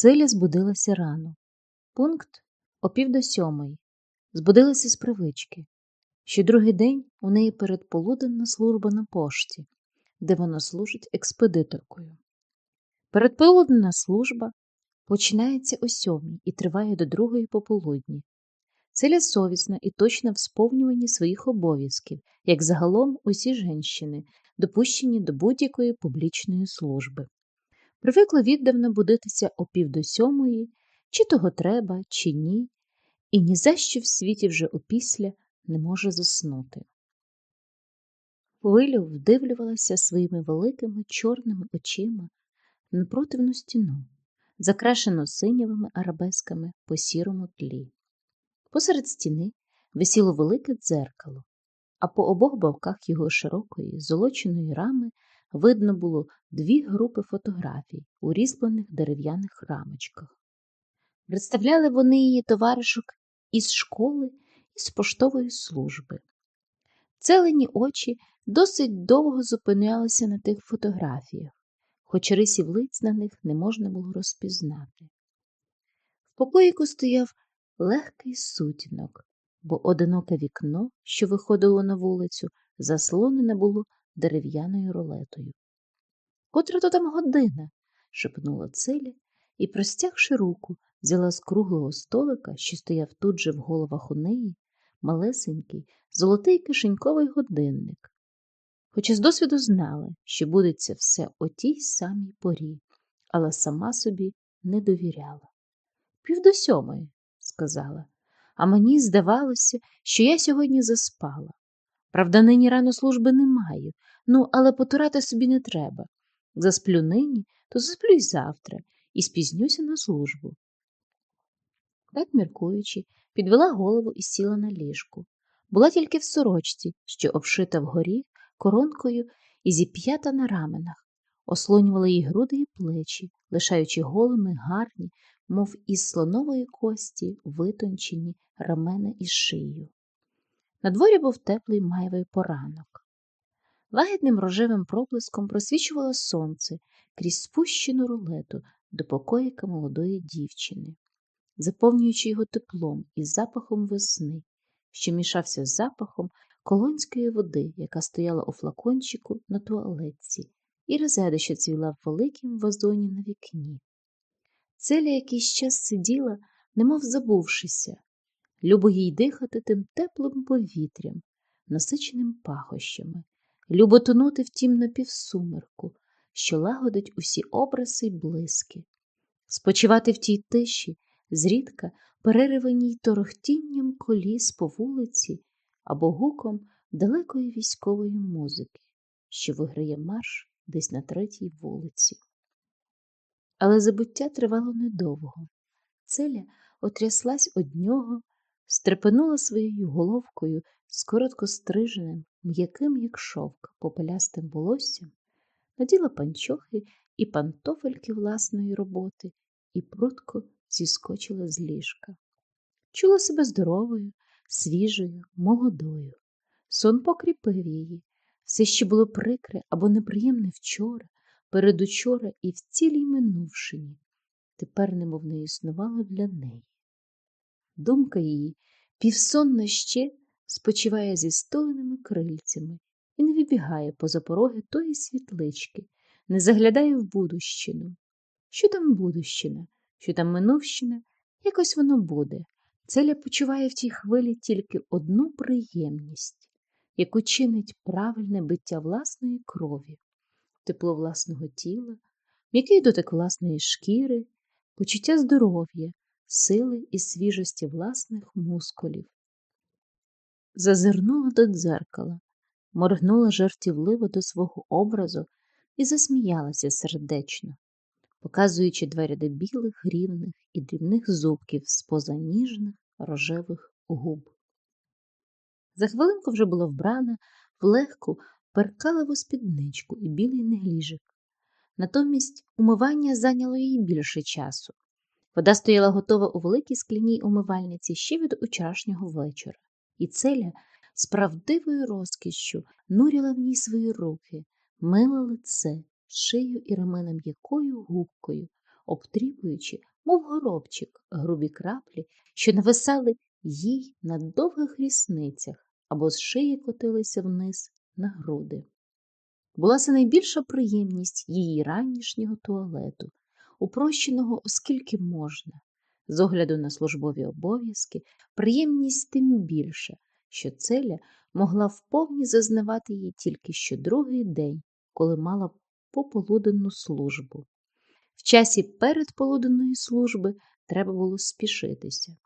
Целя збудилася рано. Пункт о пів до сьомої. Збудилася з привички. Що другий день у неї передполуденна служба на пошті, де вона служить експедиторкою. Передполуденна служба починається о сьомій і триває до другої пополудні. Целя совісна і точна в сповнюванні своїх обов'язків, як загалом усі жінщини, допущені до будь-якої публічної служби. Привикла віддавна будитися о пів до сьомої, чи того треба, чи ні, і ні за що в світі вже опісля не може заснути. Хвилю вдивлювалася своїми великими чорними очима на противну стіну, закрашену синявими арабесками по сірому тлі. Посеред стіни висіло велике дзеркало, а по обох боках його широкої золоченої рами видно було дві групи фотографій у різьблених дерев'яних рамочках. Представляли вони її товаришок із школи і з поштової служби. Целені очі досить довго зупинялися на тих фотографіях, хоч рисів лиць на них не можна було розпізнати. В покоїку стояв легкий сутінок, бо одиноке вікно, що виходило на вулицю, заслонене було дерев'яною рулетою. Котра то там година? шепнула Циля і, простягши руку, взяла з круглого столика, що стояв тут же в головах у неї, малесенький, золотий кишеньковий годинник. Хоча з досвіду знала, що будеться все о тій самій порі, але сама собі не довіряла. Пів до сьомої, сказала, а мені здавалося, що я сьогодні заспала. Правда, нині рано служби не маю, ну, але потурати собі не треба. Засплю нині, то засплю й завтра і спізнюся на службу. Так, міркуючи, підвела голову і сіла на ліжку. Була тільки в сорочці, що обшита вгорі коронкою і зіп'ята на раменах, ослонювала їй груди і плечі, лишаючи голими гарні, мов із слонової кості, витончені рамена і шию. На дворі був теплий майвий поранок. Лагідним рожевим проблиском просвічувало сонце крізь спущену рулету до покоїка молодої дівчини, заповнюючи його теплом і запахом весни, що мішався з запахом колонської води, яка стояла у флакончику на туалетці, і резеда, що цвіла в великім вазоні на вікні. Целя якийсь час сиділа, немов забувшися, любо їй дихати тим теплим повітрям, насиченим пахощами, любо тонути в тім напівсумерку, що лагодить усі образи й блиски, спочивати в тій тиші, зрідка перериваній торохтінням коліс по вулиці або гуком далекої військової музики, що виграє марш десь на третій вулиці. Але забуття тривало недовго. Целя отряслась од нього, стрепенула своєю головкою з коротко стриженим, м'яким, як шовк, попелястим волоссям, наділа панчохи і пантофельки власної роботи і прудко зіскочила з ліжка. Чула себе здоровою, свіжою, молодою. Сон покріпив її. Все ще було прикре або неприємне вчора, передучора і в цілій минувшині. Тепер немов не існувало для неї. Думка її, півсонна ще, спочиває зі столеними крильцями і не вибігає поза пороги тої світлички, не заглядає в будущину. Що там будущина, що там минувщина, якось воно буде. Целя почуває в тій хвилі тільки одну приємність, яку чинить правильне биття власної крові, тепло власного тіла, м'який дотик власної шкіри, почуття здоров'я, сили і свіжості власних мускулів. Зазирнула до дзеркала, моргнула жартівливо до свого образу і засміялася сердечно, показуючи два ряди білих, рівних і дрібних зубків з поза ніжних рожевих губ. За хвилинку вже була вбрана в легку перкалеву спідничку і білий негліжик. Натомість умивання зайняло їй більше часу. Вода стояла готова у великій скляній умивальниці ще від учорашнього вечора, і целя з правдивою розкішшю нуріла в ній свої руки, мила лице, шию і рамена м'якою губкою, обтріпуючи, мов горобчик, грубі краплі, що нависали їй на довгих рісницях або з шиї котилися вниз на груди. Була це найбільша приємність її ранішнього туалету, упрощеного, оскільки можна. З огляду на службові обов'язки, приємність тим більше, що Целя могла вповні зазнавати її тільки щодругий день, коли мала пополуденну службу. В часі передполуденної служби треба було спішитися.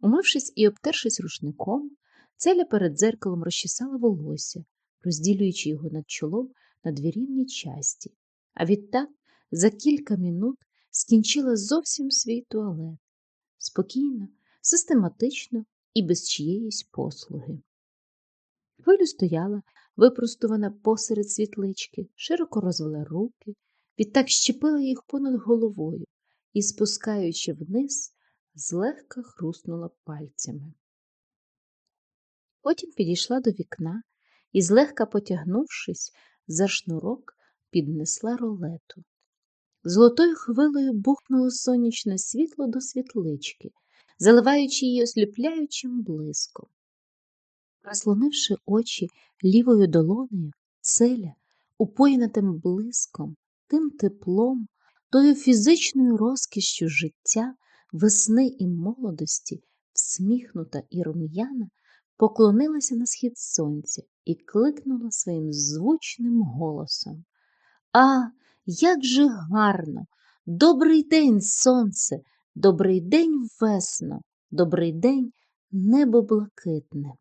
Умившись і обтершись рушником, Целя перед дзеркалом розчесала волосся, розділюючи його над чолом на дві рівні часті, а відтак за кілька минут скінчила зовсім свій туалет спокійно, систематично і без чиєїсь послуги. Хвилю стояла, випростувана посеред світлички, широко розвела руки, відтак щепила їх понад головою і, спускаючи вниз, злегка хруснула пальцями. Потім підійшла до вікна і, злегка потягнувшись, за шнурок піднесла ролету. Золотою хвилею бухнуло сонячне світло до світлички, заливаючи її осліпляючим блиском. Розломивши очі лівою долонею, целя, упоєна тим блиском, тим теплом, тою фізичною розкішшю життя, весни і молодості, всміхнута і рум'яна, поклонилася на схід сонця і кликнула своїм звучним голосом. А, як же гарно! Добрий день, сонце, добрий день, весно, добрий день, небо блакитне.